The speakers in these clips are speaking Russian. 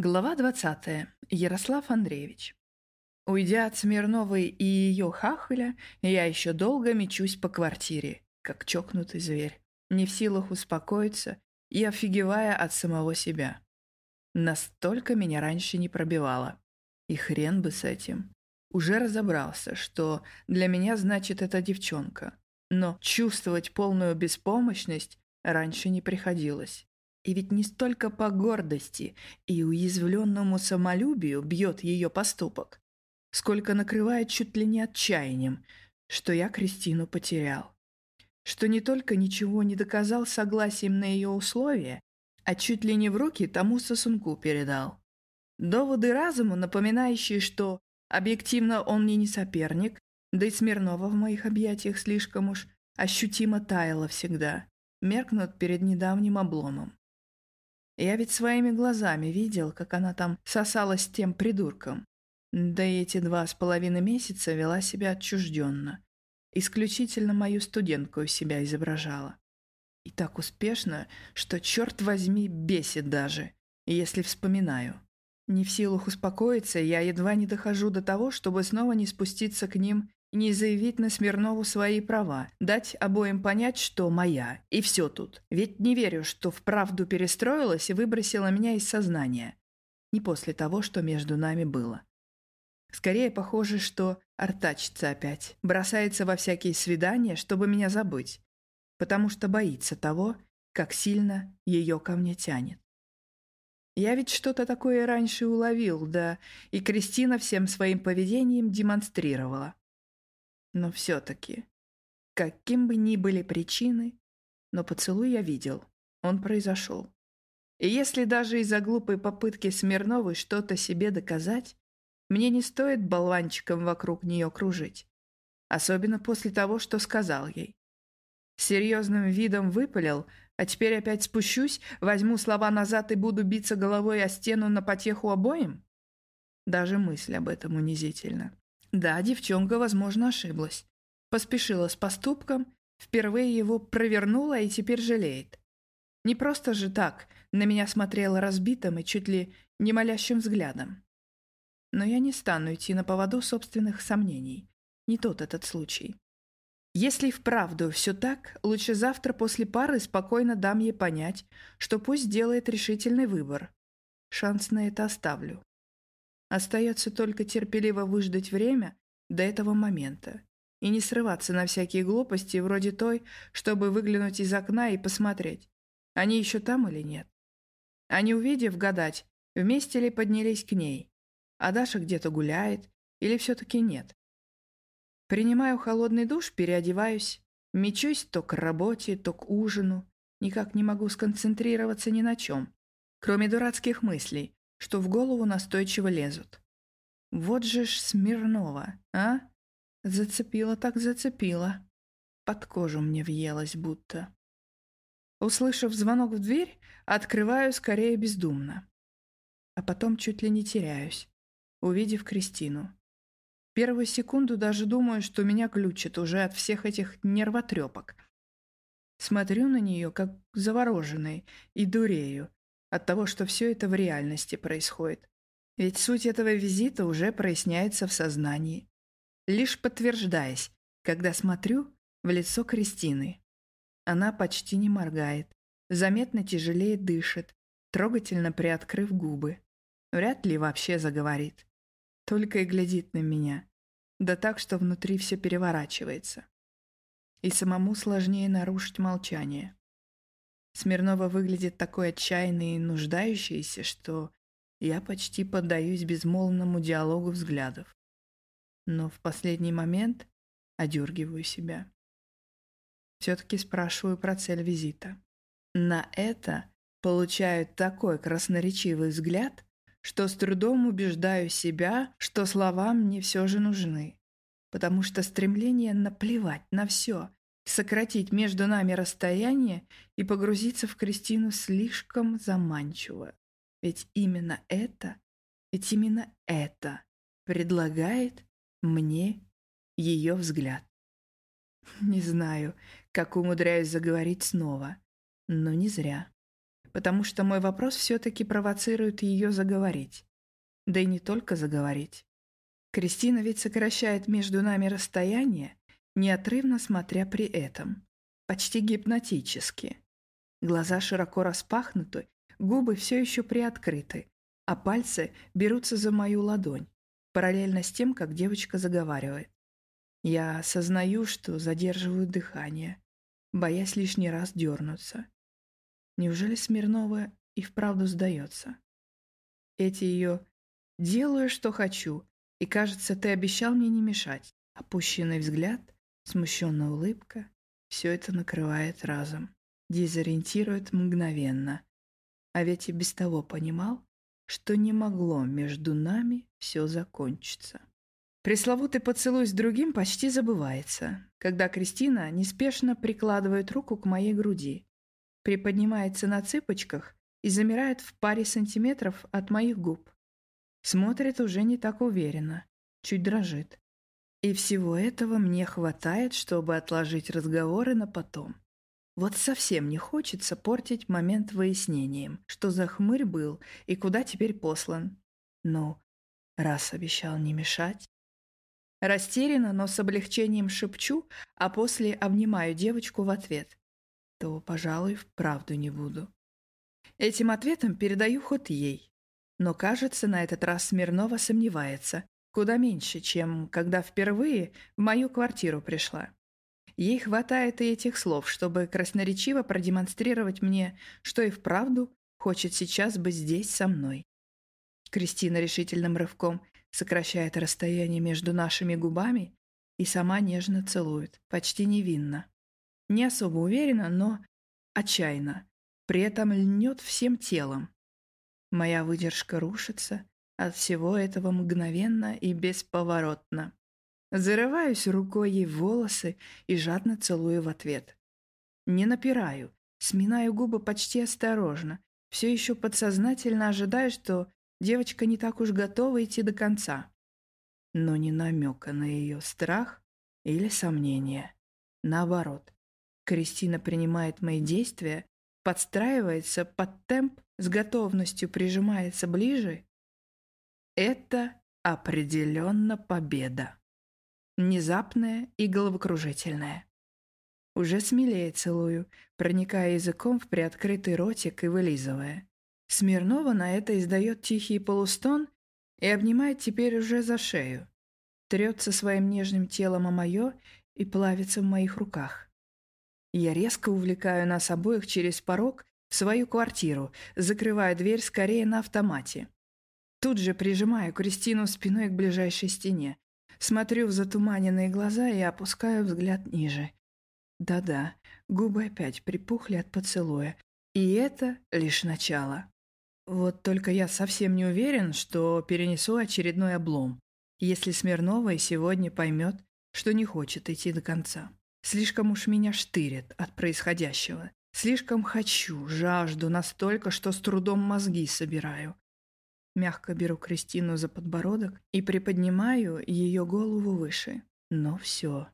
Глава 20. Ярослав Андреевич. Уйдя от Смирновой и ее хахаля, я еще долго мечусь по квартире, как чокнутый зверь, не в силах успокоиться и офигевая от самого себя. Настолько меня раньше не пробивало. И хрен бы с этим. Уже разобрался, что для меня значит эта девчонка. Но чувствовать полную беспомощность раньше не приходилось. И ведь не столько по гордости и уязвленному самолюбию бьет ее поступок, сколько накрывает чуть ли не отчаянием, что я Кристину потерял. Что не только ничего не доказал согласием на ее условия, а чуть ли не в руки тому сосунку передал. Доводы разуму, напоминающие, что объективно он мне не соперник, да и Смирнова в моих объятиях слишком уж ощутимо таяла всегда, меркнут перед недавним обломом. Я ведь своими глазами видел, как она там сосалась с тем придурком. Да и эти два с половиной месяца вела себя отчужденно. Исключительно мою студентку из себя изображала. И так успешно, что, черт возьми, бесит даже, если вспоминаю. Не в силах успокоиться, я едва не дохожу до того, чтобы снова не спуститься к ним не заявить на Смирнову свои права, дать обоим понять, что моя, и все тут. Ведь не верю, что вправду перестроилась и выбросила меня из сознания. Не после того, что между нами было. Скорее похоже, что артачится опять, бросается во всякие свидания, чтобы меня забыть, потому что боится того, как сильно ее ко мне тянет. Я ведь что-то такое раньше уловил, да, и Кристина всем своим поведением демонстрировала. Но все-таки, каким бы ни были причины, но поцелуй я видел, он произошел. И если даже из-за глупой попытки Смирновой что-то себе доказать, мне не стоит болванчиком вокруг нее кружить. Особенно после того, что сказал ей. Серьезным видом выпалил, а теперь опять спущусь, возьму слова назад и буду биться головой о стену на потеху обоим? Даже мысль об этом унизительна. Да, девчонка, возможно, ошиблась. Поспешила с поступком, впервые его провернула и теперь жалеет. Не просто же так на меня смотрела разбитым и чуть ли не молящим взглядом. Но я не стану идти на поводу собственных сомнений. Не тот этот случай. Если вправду все так, лучше завтра после пары спокойно дам ей понять, что пусть делает решительный выбор. Шанс на это оставлю. Остается только терпеливо выждать время до этого момента и не срываться на всякие глупости вроде той, чтобы выглянуть из окна и посмотреть, они еще там или нет. А не увидев, гадать, вместе ли поднялись к ней, а Даша где-то гуляет или все-таки нет. Принимаю холодный душ, переодеваюсь, мечусь то к работе, то к ужину, никак не могу сконцентрироваться ни на чем, кроме дурацких мыслей, что в голову настойчиво лезут. Вот же ж Смирнова, а? Зацепила так зацепила. Под кожу мне въелась будто. Услышав звонок в дверь, открываю скорее бездумно. А потом чуть ли не теряюсь, увидев Кристину. Первую секунду даже думаю, что меня ключит уже от всех этих нервотрепок. Смотрю на нее, как завороженный, и дурею, от того, что все это в реальности происходит. Ведь суть этого визита уже проясняется в сознании. Лишь подтверждаясь, когда смотрю в лицо Кристины. Она почти не моргает, заметно тяжелее дышит, трогательно приоткрыв губы. Вряд ли вообще заговорит. Только и глядит на меня. Да так, что внутри все переворачивается. И самому сложнее нарушить молчание. Смирнова выглядит такой отчаянной и нуждающейся, что я почти поддаюсь безмолвному диалогу взглядов. Но в последний момент одергиваю себя. Все-таки спрашиваю про цель визита. На это получаю такой красноречивый взгляд, что с трудом убеждаю себя, что слова мне все же нужны. Потому что стремление наплевать на все сократить между нами расстояние и погрузиться в Кристину слишком заманчиво. Ведь именно это, ведь именно это предлагает мне ее взгляд. Не знаю, как умудряюсь заговорить снова, но не зря. потому что мой вопрос все-таки провоцирует ее заговорить. Да и не только заговорить. Кристина ведь сокращает между нами расстояние, неотрывно смотря при этом. Почти гипнотически. Глаза широко распахнуты, губы все еще приоткрыты, а пальцы берутся за мою ладонь, параллельно с тем, как девочка заговаривает. Я осознаю, что задерживаю дыхание, боясь лишний раз дернуться. Неужели Смирнова и вправду сдается? Эти ее «делаю, что хочу», и, кажется, ты обещал мне не мешать. Опущенный взгляд, смущенная улыбка — все это накрывает разом, дезориентирует мгновенно. А ведь и без того понимал, что не могло между нами все закончиться. Пресловутый поцелуй с другим почти забывается, когда Кристина неспешно прикладывает руку к моей груди, приподнимается на цыпочках и замирает в паре сантиметров от моих губ. Смотрит уже не так уверенно, чуть дрожит. И всего этого мне хватает, чтобы отложить разговоры на потом. Вот совсем не хочется портить момент выяснением, что за хмырь был и куда теперь послан. Но раз обещал не мешать... Растерянно, но с облегчением шепчу, а после обнимаю девочку в ответ то, пожалуй, вправду не буду. Этим ответом передаю ход ей. Но, кажется, на этот раз Смирнова сомневается, куда меньше, чем когда впервые в мою квартиру пришла. Ей хватает и этих слов, чтобы красноречиво продемонстрировать мне, что и вправду хочет сейчас быть здесь со мной. Кристина решительным рывком сокращает расстояние между нашими губами и сама нежно целует, почти невинно. Не особо уверенно, но отчаянно. При этом льнет всем телом. Моя выдержка рушится от всего этого мгновенно и бесповоротно. Зарываюсь рукой ей в волосы и жадно целую в ответ. Не напираю, сминаю губы почти осторожно, все еще подсознательно ожидая, что девочка не так уж готова идти до конца. Но не намека на ее страх или сомнение. Наоборот, Кристина принимает мои действия, подстраивается под темп, с готовностью прижимается ближе. Это определенно победа. Внезапная и головокружительная. Уже смелее целую, проникая языком в приоткрытый ротик и вылизывая. Смирнова на это издает тихий полустон и обнимает теперь уже за шею. Трется своим нежным телом о мое и плавится в моих руках. Я резко увлекаю нас обоих через порог в свою квартиру, закрывая дверь скорее на автомате. Тут же прижимаю Кристину спиной к ближайшей стене. Смотрю в затуманенные глаза и опускаю взгляд ниже. Да-да, губы опять припухли от поцелуя. И это лишь начало. Вот только я совсем не уверен, что перенесу очередной облом, если Смирнова и сегодня поймет, что не хочет идти до конца. Слишком уж меня штырит от происходящего. Слишком хочу, жажду настолько, что с трудом мозги собираю. Мягко беру Кристину за подбородок и приподнимаю ее голову выше. Но все.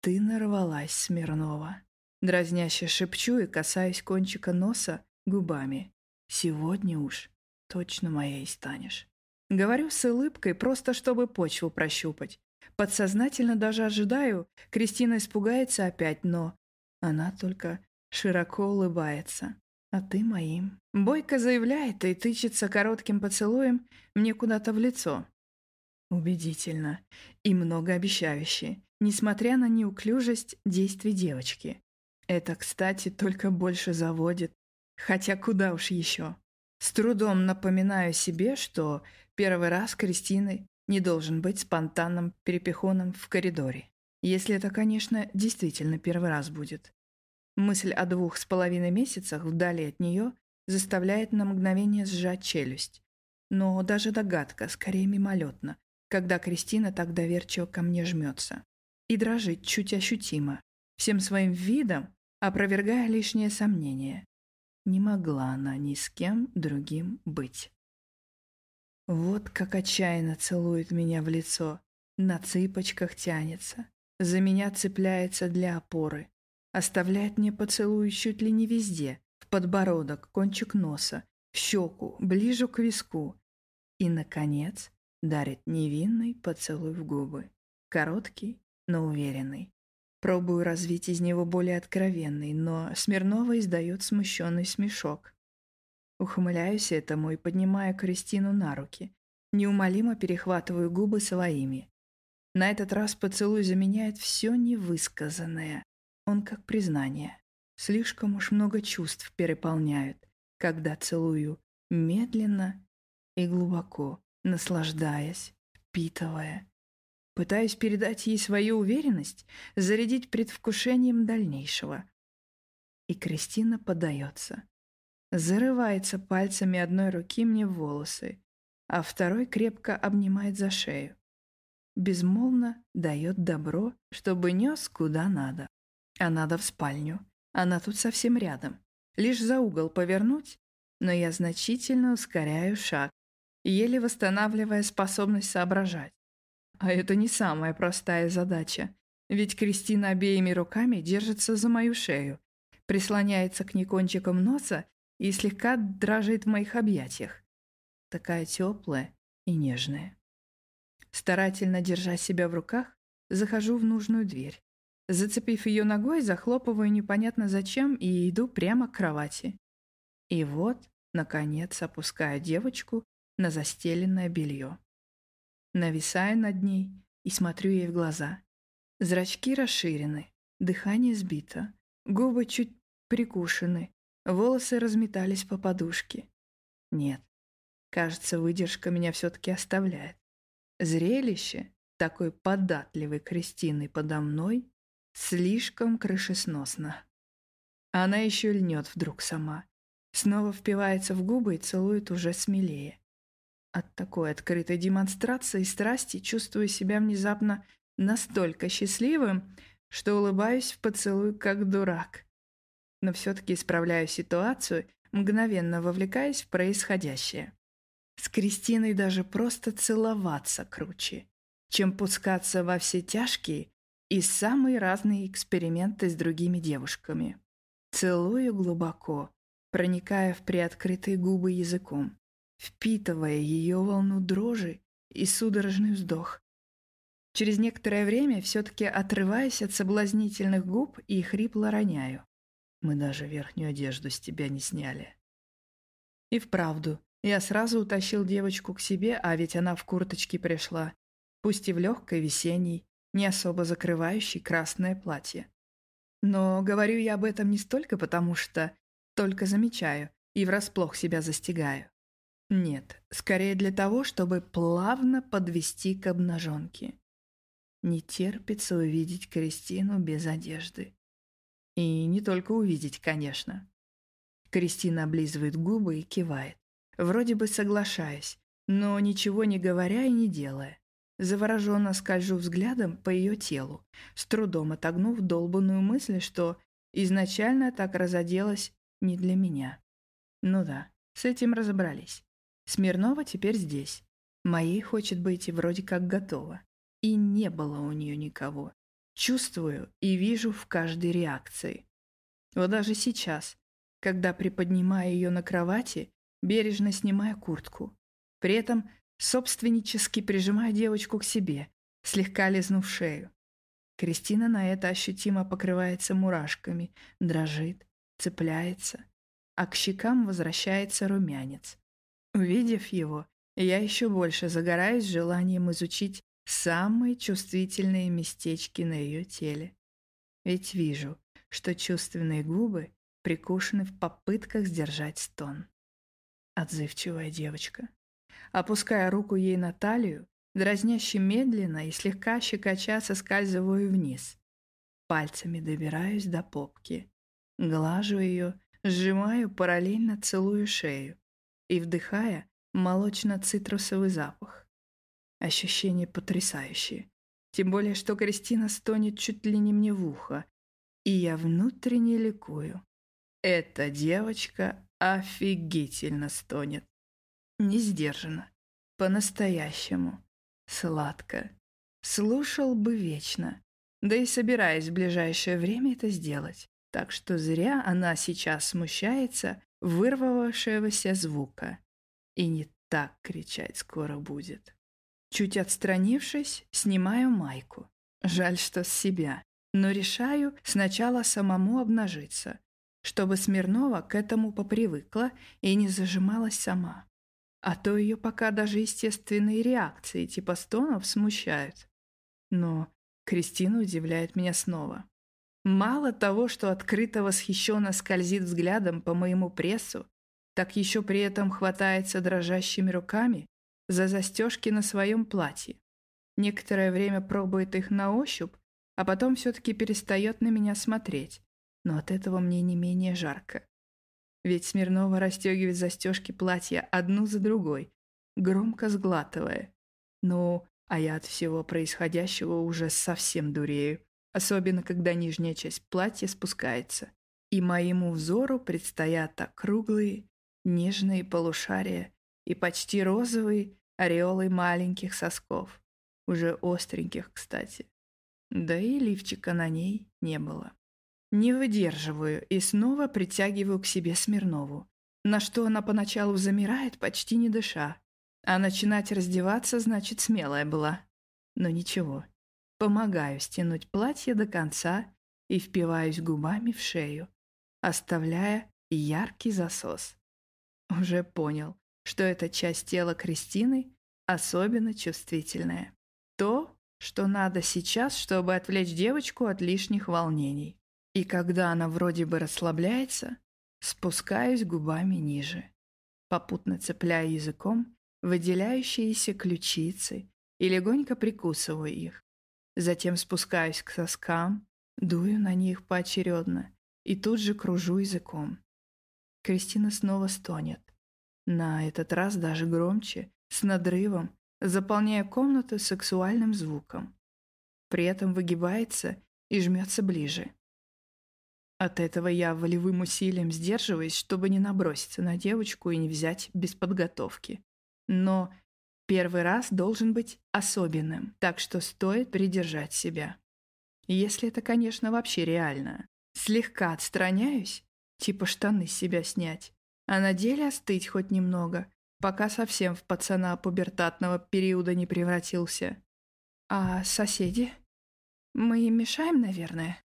Ты нарвалась, Смирнова. Дразняще шепчу и касаюсь кончика носа губами. Сегодня уж точно моей станешь. Говорю с улыбкой, просто чтобы почву прощупать. Подсознательно даже ожидаю, Кристина испугается опять, но она только широко улыбается. А ты моим. Бойко заявляет и тычется коротким поцелуем мне куда-то в лицо. Убедительно и многообещающе, несмотря на неуклюжесть действий девочки. Это, кстати, только больше заводит. Хотя куда уж еще. С трудом напоминаю себе, что первый раз Кристины не должен быть спонтанным перепихоном в коридоре. Если это, конечно, действительно первый раз будет. Мысль о двух с половиной месяцах вдали от нее заставляет на мгновение сжать челюсть. Но даже догадка скорее мимолетна, когда Кристина так доверчиво ко мне жмется. И дрожит чуть ощутимо, всем своим видом опровергая лишнее сомнение. Не могла она ни с кем другим быть. Вот как отчаянно целует меня в лицо, на цыпочках тянется, за меня цепляется для опоры, оставляет мне поцелуй чуть ли не везде, в подбородок, кончик носа, в щеку, ближе к виску. И, наконец, дарит невинный поцелуй в губы. Короткий, но уверенный. Пробую развить из него более откровенный, но Смирнова издает смущенный смешок. Ухмыляюсь этому и поднимаю Кристину на руки. Неумолимо перехватываю губы своими. На этот раз поцелуй заменяет все невысказанное. Он как признание. Слишком уж много чувств переполняют, когда целую медленно и глубоко, наслаждаясь, впитывая. Пытаюсь передать ей свою уверенность, зарядить предвкушением дальнейшего. И Кристина подается. Зарывается пальцами одной руки мне в волосы, а второй крепко обнимает за шею. Безмолвно дает добро, чтобы нес куда надо. А надо в спальню. Она тут совсем рядом. Лишь за угол повернуть, но я значительно ускоряю шаг, еле восстанавливая способность соображать. А это не самая простая задача, ведь Кристина обеими руками держится за мою шею, прислоняется к ней кончиком носа и слегка дрожит в моих объятиях. Такая теплая и нежная. Старательно держа себя в руках, захожу в нужную дверь. Зацепив ее ногой, захлопываю непонятно зачем и иду прямо к кровати. И вот, наконец, опускаю девочку на застеленное белье. Нависаю над ней и смотрю ей в глаза. Зрачки расширены, дыхание сбито, губы чуть прикушены, волосы разметались по подушке. Нет, кажется, выдержка меня все-таки оставляет. Зрелище такой податливой Кристины подо мной слишком крышесносно. Она еще льнет вдруг сама, снова впивается в губы и целует уже смелее. От такой открытой демонстрации страсти чувствую себя внезапно настолько счастливым, что улыбаюсь в поцелуй как дурак. Но все-таки исправляю ситуацию, мгновенно вовлекаясь в происходящее. С Кристиной даже просто целоваться круче, чем пускаться во все тяжкие и самые разные эксперименты с другими девушками. Целую глубоко, проникая в приоткрытые губы языком впитывая ее волну дрожи и судорожный вздох. Через некоторое время все-таки отрываюсь от соблазнительных губ и хрипло роняю. Мы даже верхнюю одежду с тебя не сняли. И вправду, я сразу утащил девочку к себе, а ведь она в курточке пришла, пусть и в легкой весенней, не особо закрывающей красное платье. Но говорю я об этом не столько потому, что только замечаю и врасплох себя застигаю. Нет, скорее для того, чтобы плавно подвести к обнаженке. Не терпится увидеть Кристину без одежды. И не только увидеть, конечно. Кристина облизывает губы и кивает, вроде бы соглашаясь, но ничего не говоря и не делая. Завороженно скольжу взглядом по ее телу, с трудом отогнув долбанную мысль, что изначально так разоделась не для меня. Ну да, с этим разобрались. Смирнова теперь здесь. Моей хочет быть и вроде как готова. И не было у нее никого. Чувствую и вижу в каждой реакции. Вот даже сейчас, когда приподнимаю ее на кровати, бережно снимая куртку. При этом собственнически прижимая девочку к себе, слегка лизнув шею. Кристина на это ощутимо покрывается мурашками, дрожит, цепляется, а к щекам возвращается румянец. Увидев его, я еще больше загораюсь желанием изучить самые чувствительные местечки на ее теле. Ведь вижу, что чувственные губы прикушены в попытках сдержать стон. Отзывчивая девочка. Опуская руку ей на талию, дразняще медленно и слегка щекоча соскальзываю вниз. Пальцами добираюсь до попки. Глажу ее, сжимаю, параллельно целую шею и вдыхая молочно-цитрусовый запах. Ощущение потрясающее. Тем более, что Кристина стонет чуть ли не мне в ухо, и я внутренне ликую. Эта девочка офигительно стонет. Не сдержанно, по-настоящему, сладко. Слушал бы вечно, да и собираюсь в ближайшее время это сделать. Так что зря она сейчас смущается вырвавшегося звука. И не так кричать скоро будет. Чуть отстранившись, снимаю майку. Жаль, что с себя. Но решаю сначала самому обнажиться, чтобы Смирнова к этому попривыкла и не зажималась сама. А то ее пока даже естественные реакции типа стонов смущают. Но Кристина удивляет меня снова. Мало того, что открыто восхищенно скользит взглядом по моему прессу, так еще при этом хватается дрожащими руками за застежки на своем платье. Некоторое время пробует их на ощупь, а потом все-таки перестает на меня смотреть, но от этого мне не менее жарко. Ведь Смирнова расстегивает застежки платья одну за другой, громко сглатывая. Ну, а я от всего происходящего уже совсем дурею, особенно когда нижняя часть платья спускается, и моему взору предстоят округлые, нежные полушария и почти розовые ореолы маленьких сосков, уже остреньких, кстати. Да и лифчика на ней не было. Не выдерживаю и снова притягиваю к себе Смирнову, на что она поначалу замирает, почти не дыша. А начинать раздеваться, значит, смелая была. Но ничего. Помогаю стянуть платье до конца и впиваюсь губами в шею, оставляя яркий засос. Уже понял, что эта часть тела Кристины особенно чувствительная. То, что надо сейчас, чтобы отвлечь девочку от лишних волнений. И когда она вроде бы расслабляется, спускаюсь губами ниже, попутно цепляя языком выделяющиеся ключицы и легонько прикусываю их. Затем спускаюсь к соскам, дую на них поочередно и тут же кружу языком. Кристина снова стонет. На этот раз даже громче, с надрывом, заполняя комнату сексуальным звуком. При этом выгибается и жмется ближе. От этого я волевым усилием сдерживаюсь, чтобы не наброситься на девочку и не взять без подготовки. Но первый раз должен быть особенным, так что стоит придержать себя. Если это, конечно, вообще реально. Слегка отстраняюсь, типа штаны с себя снять, а на деле остыть хоть немного, пока совсем в пацана пубертатного периода не превратился. А соседи? Мы им мешаем, наверное?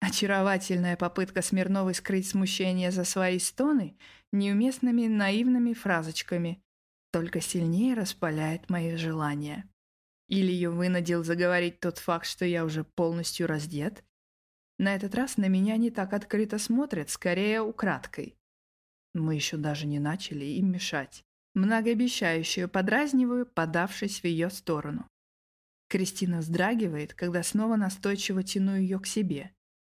Очаровательная попытка Смирновой скрыть смущение за свои стоны неуместными наивными фразочками только сильнее распаляет мои желания. Или ее вынудил заговорить тот факт, что я уже полностью раздет. На этот раз на меня не так открыто смотрят, скорее украдкой. Мы еще даже не начали им мешать. Многообещающую подразниваю, подавшись в ее сторону. Кристина вздрагивает, когда снова настойчиво тяну ее к себе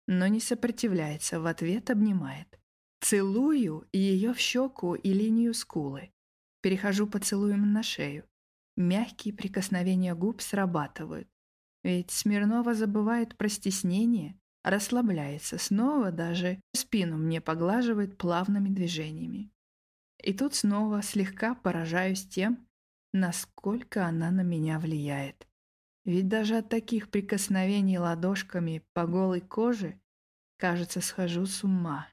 но не сопротивляется, в ответ обнимает. Целую ее в щеку и линию скулы. Перехожу поцелуем на шею. Мягкие прикосновения губ срабатывают. Ведь Смирнова забывает про стеснение, расслабляется, снова даже спину мне поглаживает плавными движениями. И тут снова слегка поражаюсь тем, насколько она на меня влияет. Ведь даже от таких прикосновений ладошками по голой коже, кажется, схожу с ума.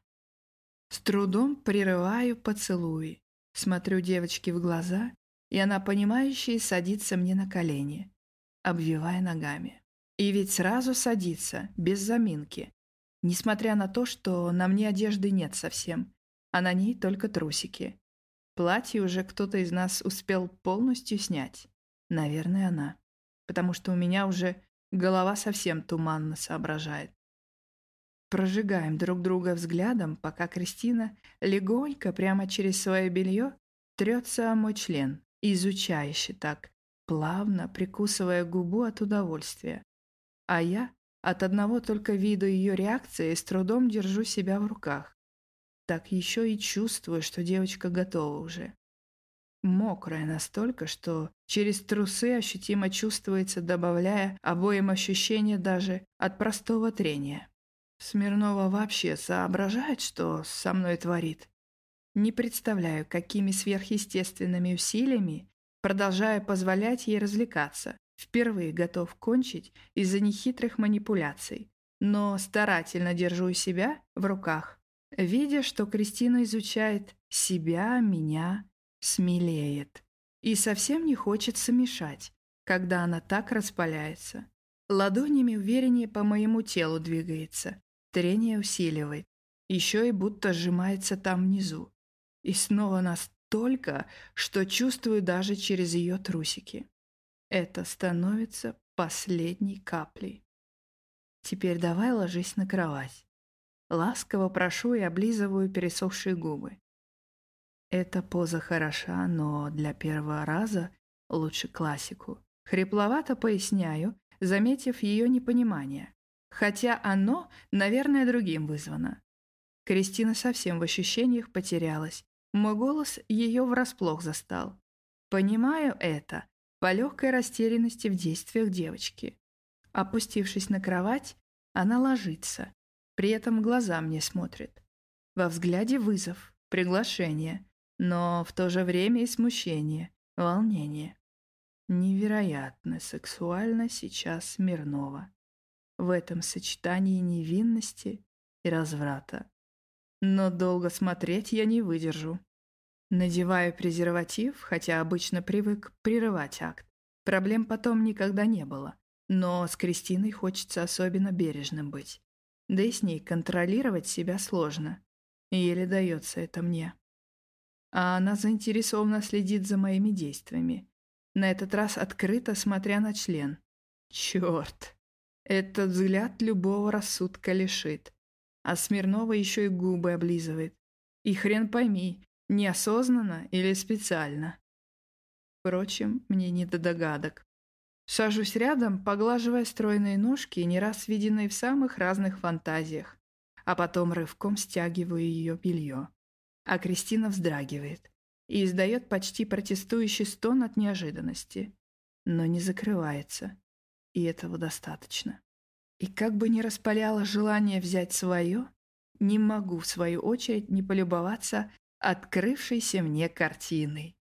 С трудом прерываю поцелуи, смотрю девочке в глаза, и она, понимающая, садится мне на колени, обвивая ногами. И ведь сразу садится, без заминки, несмотря на то, что на мне одежды нет совсем, а на ней только трусики. Платье уже кто-то из нас успел полностью снять. Наверное, она потому что у меня уже голова совсем туманно соображает. Прожигаем друг друга взглядом, пока Кристина легонько прямо через свое белье трется о мой член, изучающе так, плавно прикусывая губу от удовольствия. А я от одного только вида ее реакции с трудом держу себя в руках. Так еще и чувствую, что девочка готова уже. Мокрая настолько, что через трусы ощутимо чувствуется, добавляя обоим ощущения даже от простого трения. Смирнова вообще соображает, что со мной творит. Не представляю, какими сверхъестественными усилиями продолжаю позволять ей развлекаться. Впервые готов кончить из-за нехитрых манипуляций. но старательно держу себя в руках, видя, что Кристина изучает себя, меня, смелеет. И совсем не хочется мешать, когда она так распаляется. Ладонями увереннее по моему телу двигается, трение усиливает, еще и будто сжимается там внизу. И снова настолько, что чувствую даже через ее трусики. Это становится последней каплей. Теперь давай ложись на кровать. Ласково прошу и облизываю пересохшие губы. Эта поза хороша, но для первого раза лучше классику. Хрипловато поясняю, заметив ее непонимание. Хотя оно, наверное, другим вызвано. Кристина совсем в ощущениях потерялась. Мой голос ее врасплох застал. Понимаю это по легкой растерянности в действиях девочки. Опустившись на кровать, она ложится, при этом глаза мне смотрит. Во взгляде вызов, приглашение, но в то же время и смущение, волнение. Невероятно сексуально сейчас Смирнова. В этом сочетании невинности и разврата. Но долго смотреть я не выдержу. Надеваю презерватив, хотя обычно привык прерывать акт. Проблем потом никогда не было. Но с Кристиной хочется особенно бережным быть. Да и с ней контролировать себя сложно. Еле дается это мне. А она заинтересованно следит за моими действиями. На этот раз открыто, смотря на член. Черт! Этот взгляд любого рассудка лишит. А Смирнова еще и губы облизывает. И хрен пойми, неосознанно или специально. Впрочем, мне не до догадок. Сажусь рядом, поглаживая стройные ножки, не раз виденные в самых разных фантазиях, а потом рывком стягиваю ее белье. А Кристина вздрагивает и издает почти протестующий стон от неожиданности, но не закрывается, и этого достаточно. И как бы ни распаляло желание взять свое, не могу, в свою очередь, не полюбоваться открывшейся мне картиной.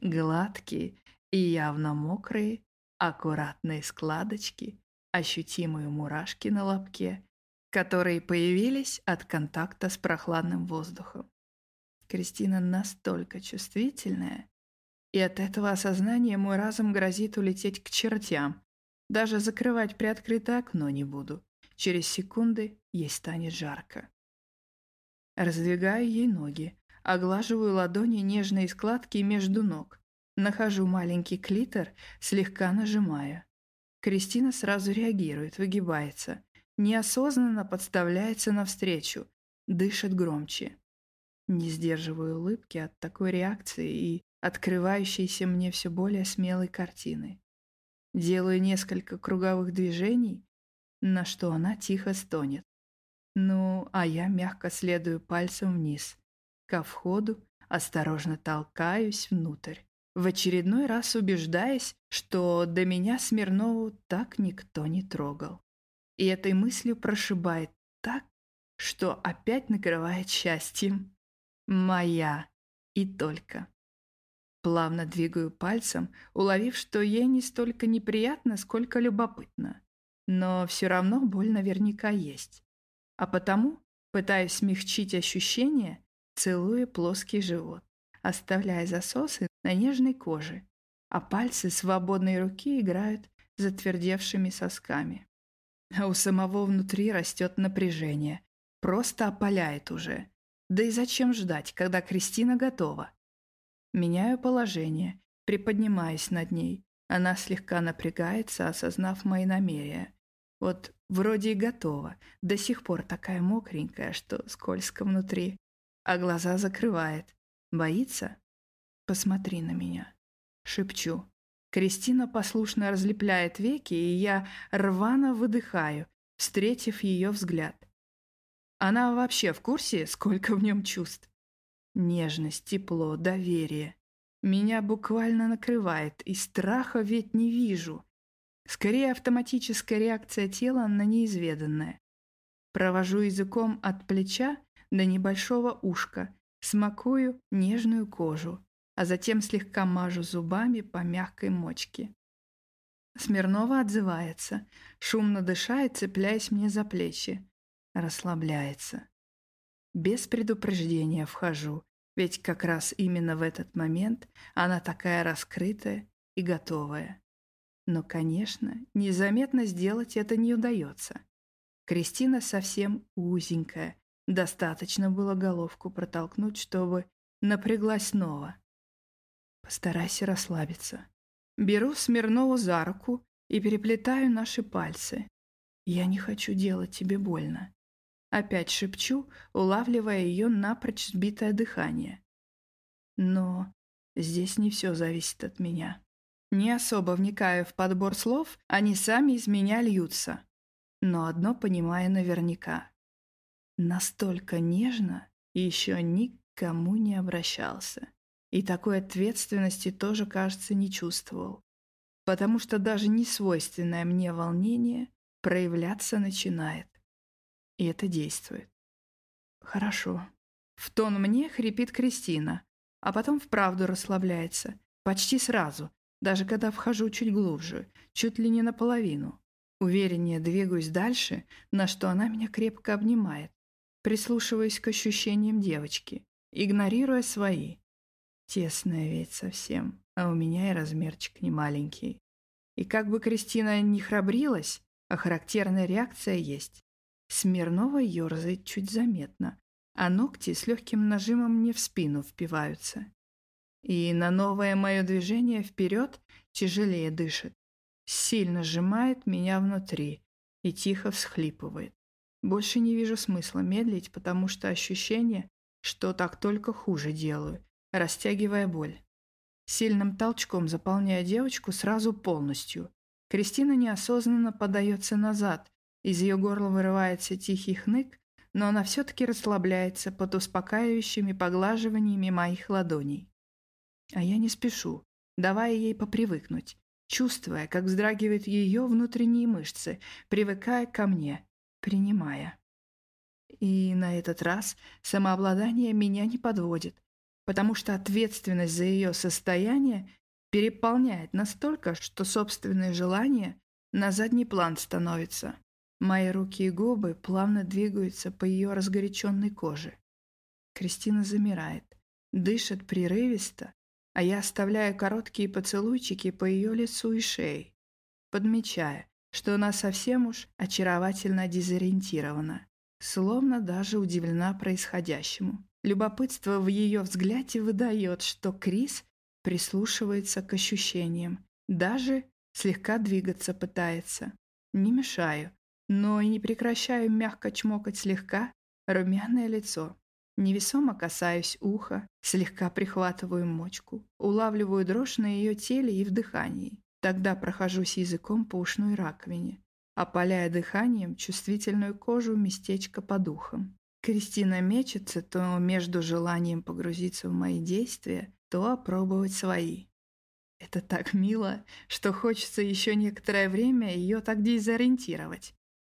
Гладкие и явно мокрые, аккуратные складочки, ощутимые мурашки на лобке, которые появились от контакта с прохладным воздухом. Кристина настолько чувствительная, и от этого осознания мой разум грозит улететь к чертям. Даже закрывать приоткрытое окно не буду. Через секунды ей станет жарко. Раздвигаю ей ноги, оглаживаю ладони нежные складки между ног. Нахожу маленький клитор, слегка нажимая. Кристина сразу реагирует, выгибается. Неосознанно подставляется навстречу. Дышит громче. Не сдерживаю улыбки от такой реакции и открывающейся мне все более смелой картины. Делаю несколько круговых движений, на что она тихо стонет. Ну, а я мягко следую пальцем вниз, ко входу, осторожно толкаюсь внутрь в очередной раз убеждаясь, что до меня Смирнову так никто не трогал. И этой мыслью прошибает так, что опять накрывает счастьем. Моя. И только. Плавно двигаю пальцем, уловив, что ей не столько неприятно, сколько любопытно. Но все равно боль наверняка есть. А потому, пытаюсь смягчить ощущение, целуя плоский живот, оставляя засосы на нежной коже, а пальцы свободной руки играют затвердевшими сосками. А у самого внутри растет напряжение, просто опаляет уже. Да и зачем ждать, когда Кристина готова? Меняю положение, приподнимаясь над ней. Она слегка напрягается, осознав мои намерения. Вот вроде и готова, до сих пор такая мокренькая, что скользко внутри, а глаза закрывает. Боится? «Посмотри на меня», — шепчу. Кристина послушно разлепляет веки, и я рвано выдыхаю, встретив ее взгляд. Она вообще в курсе, сколько в нем чувств? Нежность, тепло, доверие. Меня буквально накрывает, и страха ведь не вижу. Скорее автоматическая реакция тела на неизведанное. Провожу языком от плеча до небольшого ушка, смакую нежную кожу а затем слегка мажу зубами по мягкой мочке. Смирнова отзывается, шумно дышает, цепляясь мне за плечи. Расслабляется. Без предупреждения вхожу, ведь как раз именно в этот момент она такая раскрытая и готовая. Но, конечно, незаметно сделать это не удается. Кристина совсем узенькая, достаточно было головку протолкнуть, чтобы напряглась снова. Постарайся расслабиться. Беру Смирнову за руку и переплетаю наши пальцы. Я не хочу делать тебе больно. Опять шепчу, улавливая ее напрочь сбитое дыхание. Но здесь не все зависит от меня. Не особо вникая в подбор слов, они сами из меня льются. Но одно понимаю наверняка. Настолько нежно еще никому не обращался. И такой ответственности тоже, кажется, не чувствовал. Потому что даже несвойственное мне волнение проявляться начинает. И это действует. Хорошо. В тон мне хрипит Кристина, а потом вправду расслабляется. Почти сразу, даже когда вхожу чуть глубже, чуть ли не наполовину. Увереннее двигаюсь дальше, на что она меня крепко обнимает, прислушиваясь к ощущениям девочки, игнорируя свои. Тесная ведь совсем, а у меня и размерчик не маленький. И как бы Кристина не храбрилась, а характерная реакция есть. Смирнова ерзает чуть заметно, а ногти с легким нажимом мне в спину впиваются. И на новое мое движение вперед тяжелее дышит. Сильно сжимает меня внутри и тихо всхлипывает. Больше не вижу смысла медлить, потому что ощущение, что так только хуже делаю, растягивая боль. Сильным толчком заполняя девочку сразу полностью. Кристина неосознанно подается назад, из ее горла вырывается тихий хнык, но она все-таки расслабляется под успокаивающими поглаживаниями моих ладоней. А я не спешу, давая ей попривыкнуть, чувствуя, как вздрагивают ее внутренние мышцы, привыкая ко мне, принимая. И на этот раз самообладание меня не подводит, потому что ответственность за ее состояние переполняет настолько, что собственные желания на задний план становятся. Мои руки и губы плавно двигаются по ее разгоряченной коже. Кристина замирает, дышит прерывисто, а я оставляю короткие поцелуйчики по ее лицу и шее, подмечая, что она совсем уж очаровательно дезориентирована, словно даже удивлена происходящему. Любопытство в ее взгляде выдает, что Крис прислушивается к ощущениям, даже слегка двигаться пытается. Не мешаю, но и не прекращаю мягко чмокать слегка румяное лицо. Невесомо касаюсь уха, слегка прихватываю мочку, улавливаю дрожь на ее теле и в дыхании. Тогда прохожусь языком по ушной раковине, опаляя дыханием чувствительную кожу местечко под ухом. Кристина мечется то между желанием погрузиться в мои действия, то опробовать свои. Это так мило, что хочется еще некоторое время ее так дезориентировать.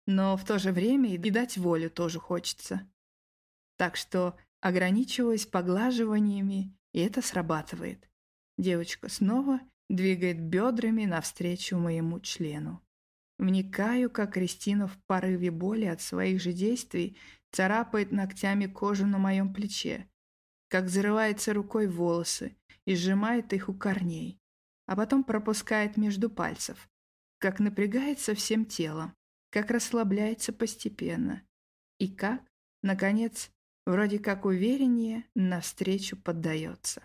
Но в то же время и дать волю тоже хочется. Так что ограничиваюсь поглаживаниями, и это срабатывает. Девочка снова двигает бедрами навстречу моему члену. Вникаю, как Кристина в порыве боли от своих же действий царапает ногтями кожу на моем плече, как зарывается рукой волосы и сжимает их у корней, а потом пропускает между пальцев, как напрягается всем телом, как расслабляется постепенно и как, наконец, вроде как увереннее навстречу поддается.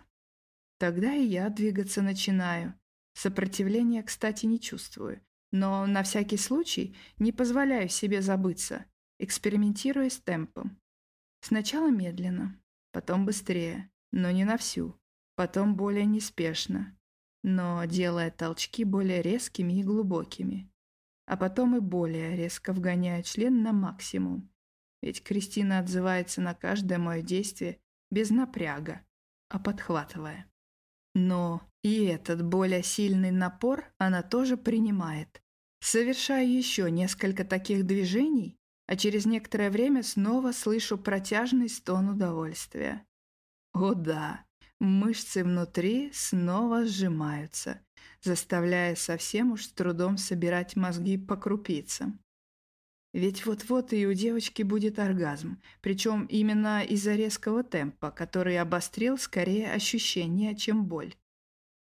Тогда и я двигаться начинаю. Сопротивления, кстати, не чувствую, но на всякий случай не позволяю себе забыться, экспериментируя с темпом. Сначала медленно, потом быстрее, но не на всю, потом более неспешно, но делая толчки более резкими и глубокими. А потом и более резко вгоняя член на максимум. Ведь Кристина отзывается на каждое мое действие без напряга, а подхватывая. Но и этот более сильный напор она тоже принимает. Совершаю еще несколько таких движений, а через некоторое время снова слышу протяжный стон удовольствия. О да, Мышцы внутри снова сжимаются, заставляя совсем уж с трудом собирать мозги по крупицам. Ведь вот-вот и у девочки будет оргазм, причем именно из-за резкого темпа, который обострил скорее ощущение, чем боль.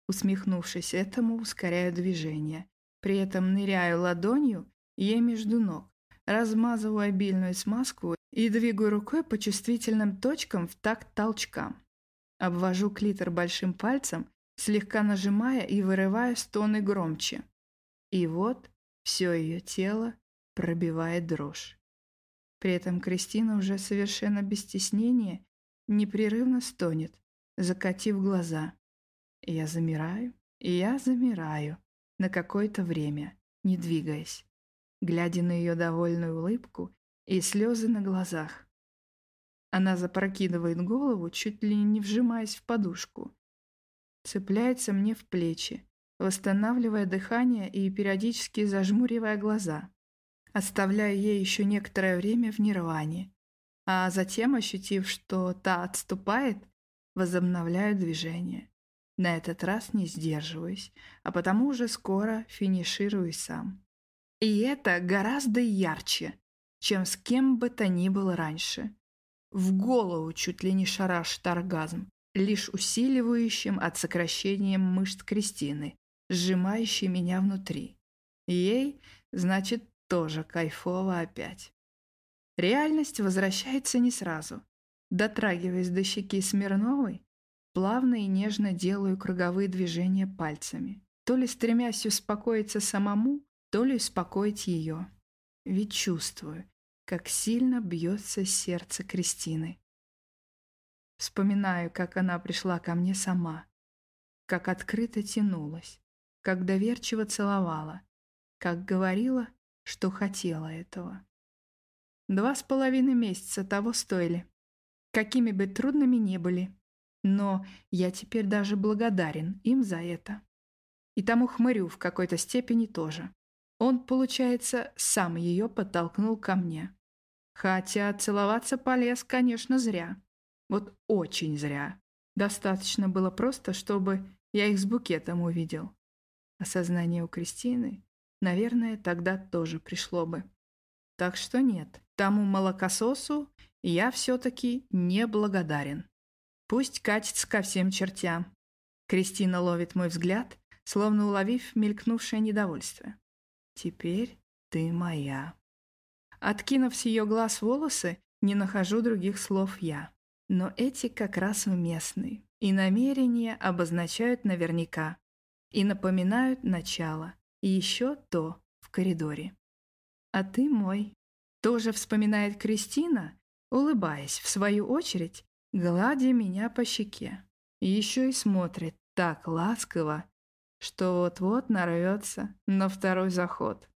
Усмехнувшись этому, ускоряю движение. При этом ныряю ладонью ей между ног, размазываю обильную смазку и двигаю рукой по чувствительным точкам в такт толчкам. Обвожу клитор большим пальцем, слегка нажимая и вырывая стоны громче. И вот все ее тело пробивает дрожь. При этом Кристина уже совершенно без стеснения непрерывно стонет, закатив глаза. Я замираю, и я замираю на какое-то время, не двигаясь, глядя на ее довольную улыбку и слезы на глазах. Она запрокидывает голову, чуть ли не вжимаясь в подушку. Цепляется мне в плечи, восстанавливая дыхание и периодически зажмуривая глаза, оставляя ей еще некоторое время в нирване. А затем, ощутив, что та отступает, возобновляю движение. На этот раз не сдерживаюсь, а потому уже скоро финиширую сам. И это гораздо ярче, чем с кем бы то ни было раньше. В голову чуть ли не шарашит оргазм, лишь усиливающим от сокращения мышц Кристины, сжимающей меня внутри. Ей, значит, тоже кайфово опять. Реальность возвращается не сразу. Дотрагиваясь до щеки Смирновой, плавно и нежно делаю круговые движения пальцами, то ли стремясь успокоиться самому, то ли успокоить ее. Ведь чувствую, как сильно бьется сердце Кристины. Вспоминаю, как она пришла ко мне сама, как открыто тянулась, как доверчиво целовала, как говорила, что хотела этого. Два с половиной месяца того стоили, какими бы трудными ни были, но я теперь даже благодарен им за это. И тому хмырю в какой-то степени тоже. Он, получается, сам ее подтолкнул ко мне. Хотя целоваться полез, конечно, зря. Вот очень зря. Достаточно было просто, чтобы я их с букетом увидел. Осознание у Кристины, наверное, тогда тоже пришло бы. Так что нет, тому молокососу я все-таки не благодарен. Пусть катится ко всем чертям. Кристина ловит мой взгляд, словно уловив мелькнувшее недовольство. Теперь ты моя. Откинув с ее глаз волосы, не нахожу других слов я. Но эти как раз уместны, и намерения обозначают наверняка, и напоминают начало, и еще то в коридоре. «А ты мой», — тоже вспоминает Кристина, улыбаясь, в свою очередь, гладя меня по щеке. Еще и смотрит так ласково, что вот-вот нарвется на второй заход.